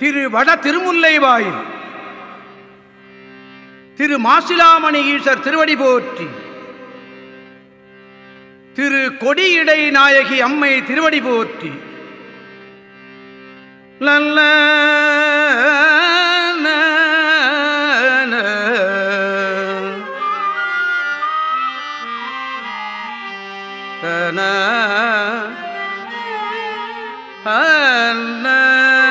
திரு வட திருமுல்லைவாயில் திரு மாசிலாமணி ஈசர் திருவடி போற்றி திரு கொடியிடை நாயகி அம்மை திருவடி போற்றி. நல்ல திருவும்மை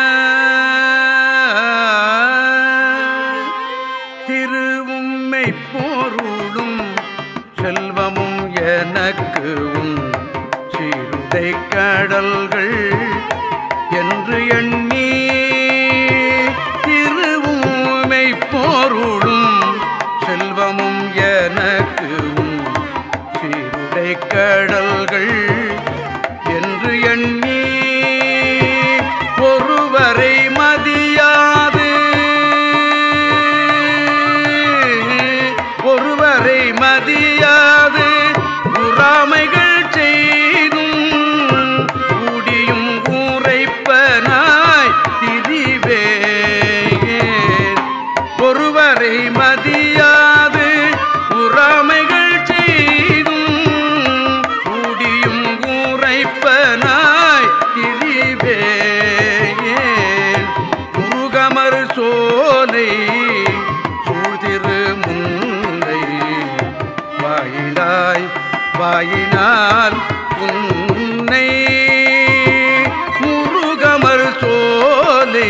கடல்கள் வாயினால் உன்னை முருகமர் சோலை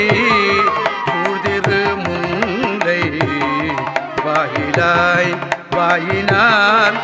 சூழ்திரு முன்னை வாயிலாய் வாயினால்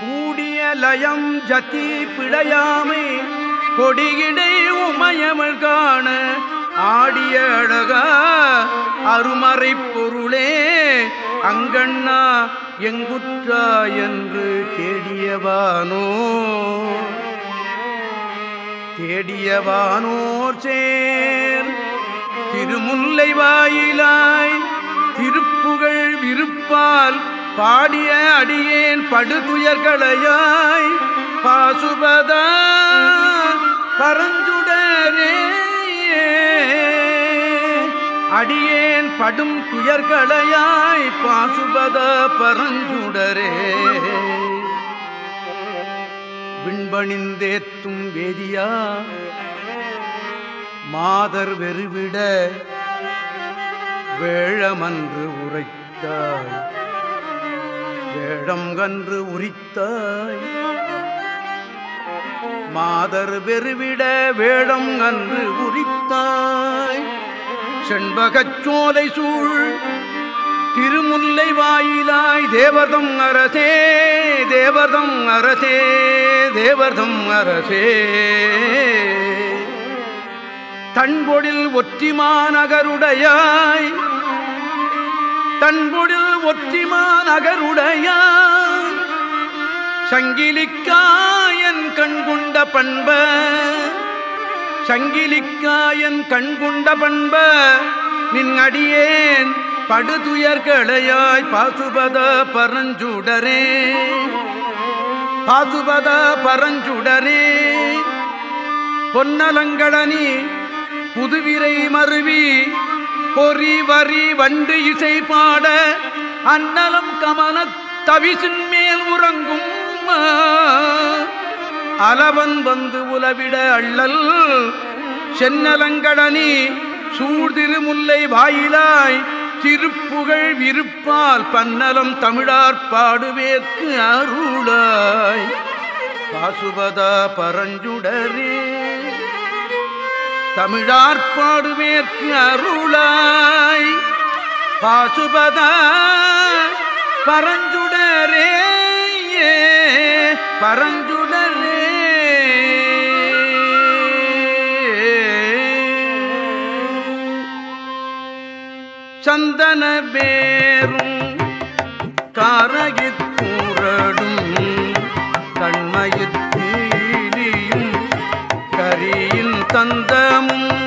கூடிய லயம் ஜதி பிழையாமை கொடியிடை உமையவள் காண ஆடிய அழகா அருமறை பொருளே அங்கண்ணா எங்குற்றா என்று தேடியவானோ? தேடியவானோர் சேர் திருமுல்லை வாயிலாய் திருப்புகழ் விருப்பால் பாடிய அடியேன் படுதுயர்களையாய் பாசுபதா பரஞ்சுடரே அடியேன் படும் துயர்களையாய் பாசுபத பரஞ்சுடரே. விண்பணிந்தேத்தும் வேதியா மாதர் வெறுவிட வேழமன்று உரைக்கும் உரித்தாய். வேழம் கன்று உரித்தாய். மாதர் பெருவிட வேடம் அன்று உரித்தாய். செண்பகச்சோலை சூழ் திருமுல்லை வாயிலாய் தேவதம் அரசே தேவதம் அரசே தேவதம் அரசே. தன்பொழில் ஒற்றிமாநகருடையாய் தன்புடில் ஒற்றிமா நகருடைய? சங்கிலிக்காயன் கண்குண்ட பண்ப. சங்கிலிக்காயன் கண்குண்ட பண்ப. நின் அடியேன் படுதுயர்களையாய் பாசுபத பரஞ்சுடரே. பாசுபத பரஞ்சுடரே. பொன்னலங்களனி புதுவிரை மருவி பொறி வரி வண்டு இசை பாட அன்னலம் கமல தவிசின் மேல் உறங்கும் அலவன் வந்து உலவிட அள்ளல் சென்னலங்கடனி சூழ்திருமுல்லை வாயிலாய் திருப்புகழ் விருப்பால் பன்னலம் தமிழார் பாடுவேற்கு அருளாய். பாசுபதா பரஞ்சுடரே. தமிழார் பாடுவேற்கு அருளாய். பாசுபதா பரஞ்சுடரே பரஞ்சுடரே. சந்தன பேரும் காரகித்தூரடும் கண்மயிற்கீழியும் தந்தமும்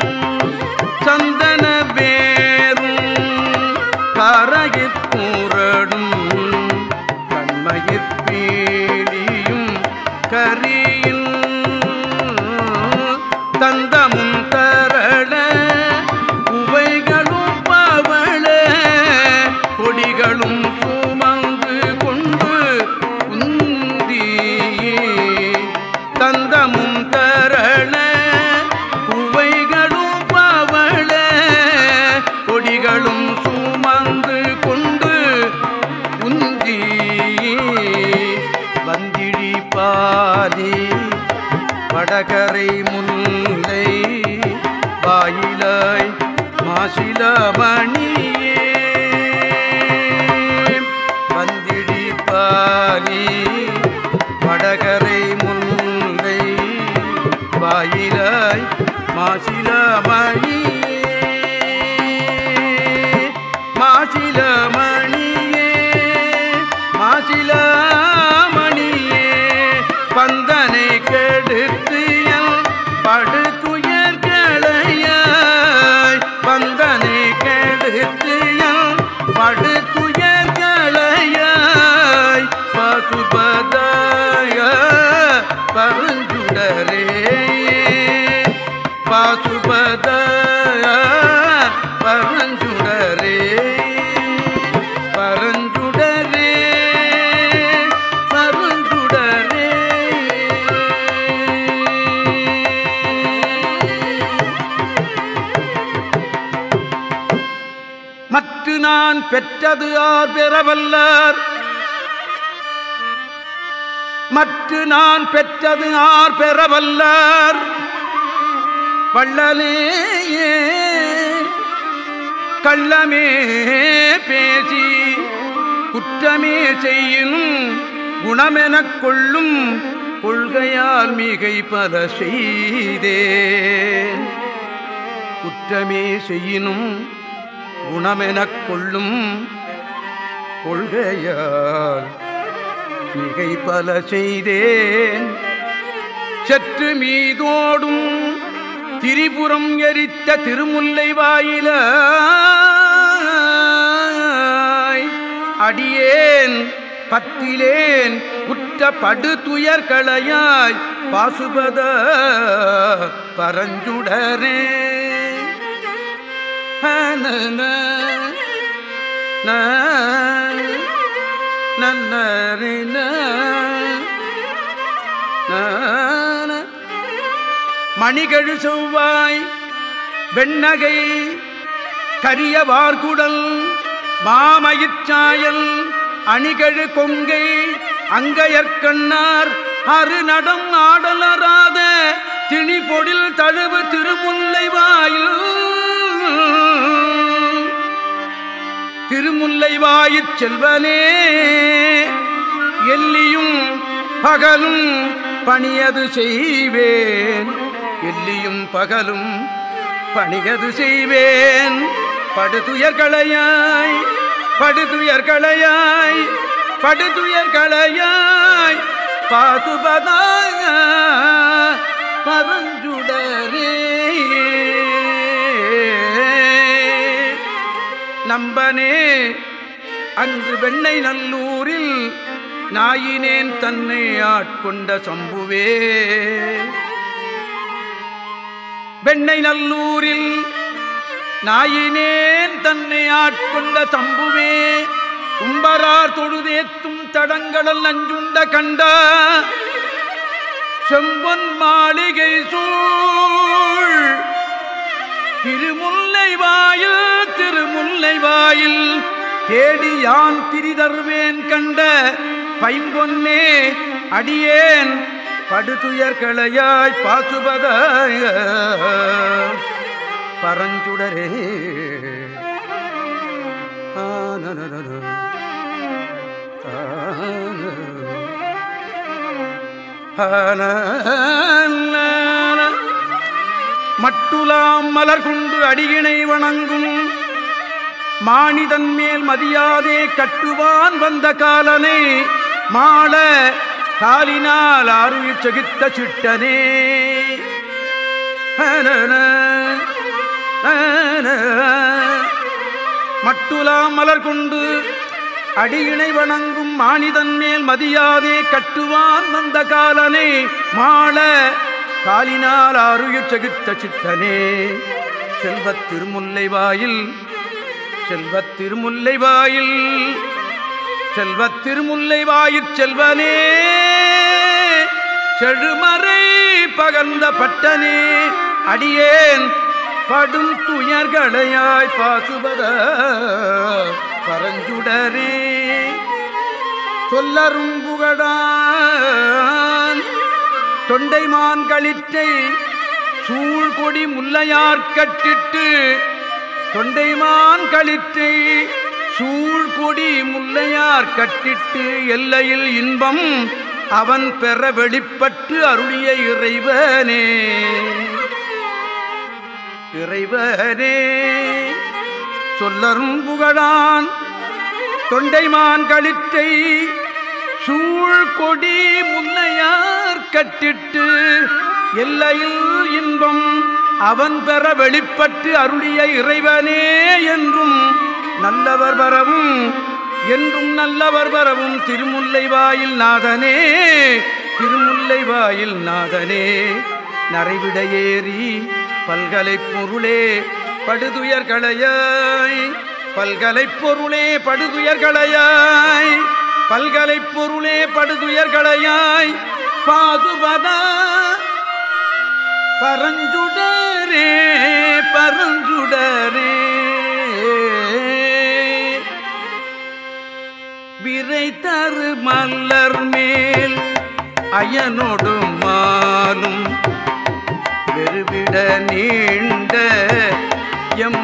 வடகரை முல்லை வாயிலாய் மாசிலமணியே வந்திடி வடகரை முல்லை வாயிலாய் மாசில பருஞ்சுடரே பாசுபத பரஞ்சுடரே பரஞ்சுடரே பரஞ்சுடரே மற்ற நான் பெற்றது ஆர் பெறவல்லார். மற்ற நான் பெற்றது ஆர் பெறவல்லார். வள்ளலேயே கள்ளமே பேசி குற்றமே செய்யினும் குணமெனக் கொள்ளும் கொள்கையால் மிகை பல செய்தே குற்றமே செய்யினும் குணமெனக் கொள்ளும் கொள்கையால் மிகை பல செய்தேன். சற்று மீதோடும் திரிபுரம் எரித்த திருமுல்லை வாயில அடியேன் பத்திலேன் உற்ற படு துயர்களையாய் பாசுபத பரஞ்சுடரே நன நன்னறின. மணிகழு செவ்வாய் வெண்ணகை கரிய வார்குடல் மாமயிற்சாயல் அணிகழு கொங்கை அங்கையற்கண்ணார் அரு நடம் ஆடலராத திணிபொடில் தழுவு திருமுல்லை வாயில். திருமுல்லை வாயிற் செல்வனே எல்லியும் பகலும் பணியது செய்வேன். எல்லியும் பகலும் பணியது செய்வேன். படுதுயர்களையாய் படுதுயர்களையாய் படுதுயர்களையாய் பாதுபதாக பரஞ்சுட நம்பனே. அன்று வெண்ணை நல்லூரில் நாயினேன் தன்னை ஆட்கொண்ட சம்புவே. வெண்ணை நல்லூரில் நாயினேன் தன்னை ஆட்கொண்ட சம்புவே. கும்பரார் தொழுதேத்தும் தடங்களல் நஞ்சுண்ட கண்ட செம்பொன் மாளிகை சூழ். திருமுல்லை வாயில் திருமுல்லை தேடி யான் திரிதருவேன் கண்ட பைம்பொன்னே அடியேன் படுதுயர் களையாய் பாசுபதாய பரஞ்சுடரே. மட்டுலாம் மலர் கொண்டு அடியினை வணங்கும் மானிதன் மேல் மதியாதே கட்டுவான் வந்த காலனை. மாள காலினால் அருவி செகித்த சிட்டனே. மட்டுலாம் மலர் கொண்டு அடியினை வணங்கும் மானிதன் மேல் மதியாதே கட்டுவான் வந்த காலனை. மாள காலினால் ஆருயிர் சகித்த சிட்டனே. செல்வத் திருமுல்லை வாயில் செல்வத் திருமுல்லை வாயில் செல்வத் திருமுல்லை வாயிற் செல்வனே செழுமறை பகர்ந்த பட்டனே அடியேன் படும் துயர்களையாய் பாசுபத பரஞ்சுடரே. சொல்லரும் புகழான் தொண்டைமான் களிற்றை சூழ்கொடி முல்லையார் கட்டிட்டு தொண்டைமான் களிற்றை சூழ்கொடி முல்லையார் கட்டிட்டு எல்லையில் இன்பம் அவன் பெற வெளிப்பட்டு அருளிய இறைவனே. இறைவனே சொல்லரும் புகழான். தொண்டைமான் களிற்றை சூழ்கொடி முல்லையார் கட்டிட்டு எல்லையில் இன்பம் அவன் பெற வெளிப்பட்டு அருளிய இறைவனே என்றும் நல்லவர் வரவும் என்றும் நல்லவர் வரவும் திருமுல்லை வாயில் நாதனே திருமுல்லை வாயில் நாதனே. நரைவிடையேறி பல்கலை பொருளே படுதுயர்களையாய் பல்கலை பொருளே படுதுயர்களையாய் பல்கலை பொருளே படுதுயர்களையாய் பாதுபதா பரஞ்சுடரே பரஞ்சுடரே. விரை தரு மல்லர் மேல் அயனொடு மாலும் வெறுவிட நீண்ட எம்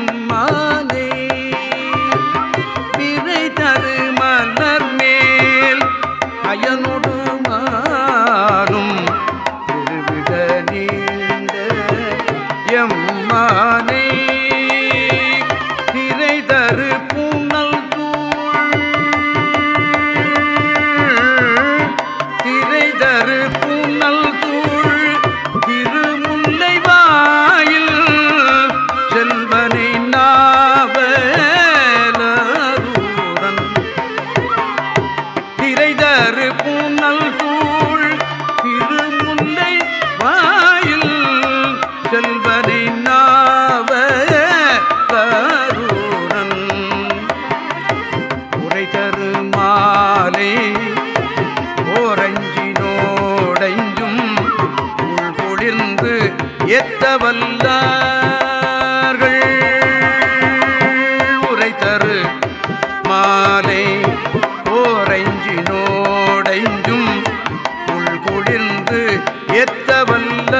ஓரைஞ்சினோடைஞ்சும் எத்த வல்ல